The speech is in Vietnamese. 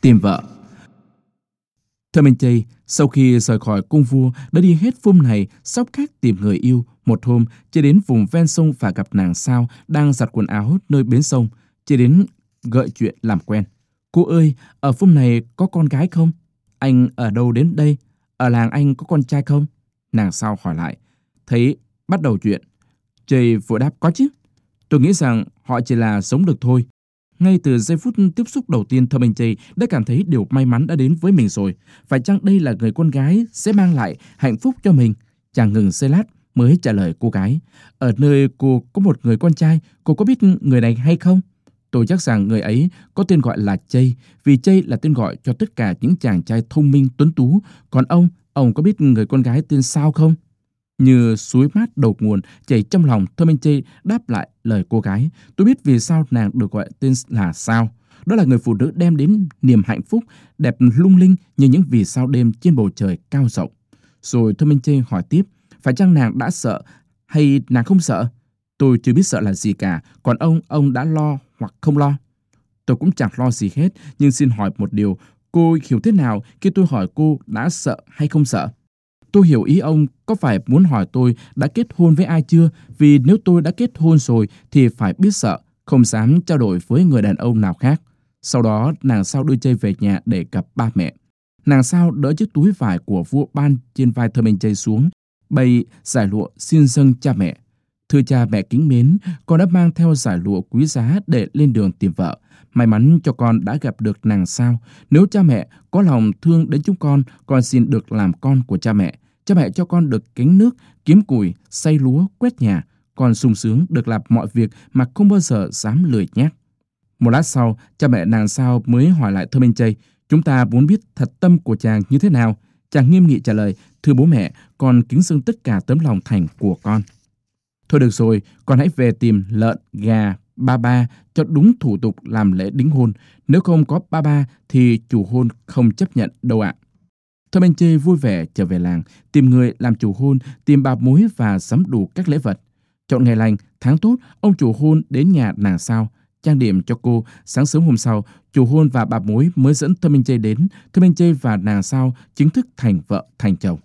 tìm vợ. Thơ Minh Chay sau khi rời khỏi cung vua đã đi hết phum này sóc khác tìm người yêu. Một hôm, chơi đến vùng ven sông và gặp nàng sao đang giặt quần áo nơi bến sông. Chơi đến gợi chuyện làm quen. Cô ơi, ở phum này có con gái không? Anh ở đâu đến đây? Ở làng anh có con trai không? Nàng sao hỏi lại. Thấy bắt đầu chuyện. Chây vội đáp có chứ. Tôi nghĩ rằng họ chỉ là sống được thôi. Ngay từ giây phút tiếp xúc đầu tiên, Thơ Minh Chi đã cảm thấy điều may mắn đã đến với mình rồi. Phải chăng đây là người con gái sẽ mang lại hạnh phúc cho mình? Chàng ngừng xe lát mới trả lời cô gái. Ở nơi cô có một người con trai, cô có biết người này hay không? Tôi chắc rằng người ấy có tên gọi là Chây, vì Chây là tên gọi cho tất cả những chàng trai thông minh tuấn tú. Còn ông, ông có biết người con gái tên sao không? Như suối mát đầu nguồn chảy trong lòng Thơ Minh Chi đáp lại lời cô gái. Tôi biết vì sao nàng được gọi tên là sao. Đó là người phụ nữ đem đến niềm hạnh phúc, đẹp lung linh như những vì sao đêm trên bầu trời cao rộng. Rồi Thơ Minh Chi hỏi tiếp, phải chăng nàng đã sợ hay nàng không sợ? Tôi chưa biết sợ là gì cả, còn ông, ông đã lo hoặc không lo. Tôi cũng chẳng lo gì hết, nhưng xin hỏi một điều, cô hiểu thế nào khi tôi hỏi cô đã sợ hay không sợ? Tôi hiểu ý ông có phải muốn hỏi tôi đã kết hôn với ai chưa, vì nếu tôi đã kết hôn rồi thì phải biết sợ, không dám trao đổi với người đàn ông nào khác. Sau đó, nàng sao đưa chơi về nhà để gặp ba mẹ. Nàng sao đỡ chiếc túi vải của vua ban trên vai thơ mình chơi xuống, bày giải lụa xin dâng cha mẹ. Thưa cha mẹ kính mến, con đã mang theo giải lụa quý giá để lên đường tìm vợ. May mắn cho con đã gặp được nàng sao. Nếu cha mẹ có lòng thương đến chúng con, con xin được làm con của cha mẹ. Cha mẹ cho con được cánh nước, kiếm củi, xây lúa, quét nhà. Con sung sướng được làm mọi việc mà không bao giờ dám lười nhác. Một lát sau, cha mẹ nàng sao mới hỏi lại Thơ Minh Chay, chúng ta muốn biết thật tâm của chàng như thế nào. Chàng nghiêm nghị trả lời, thưa bố mẹ, con kính dâng tất cả tấm lòng thành của con. Thôi được rồi, con hãy về tìm lợn, gà, ba ba cho đúng thủ tục làm lễ đính hôn. Nếu không có ba ba thì chủ hôn không chấp nhận đâu ạ. Thôi Minh Chê vui vẻ trở về làng, tìm người làm chủ hôn, tìm bà mối và sắm đủ các lễ vật. Chọn ngày lành, tháng tốt, ông chủ hôn đến nhà nàng sao, trang điểm cho cô. Sáng sớm hôm sau, chủ hôn và bà mối mới dẫn Thơ Minh Chê đến. Thơ Minh Chê và nàng sao chính thức thành vợ thành chồng.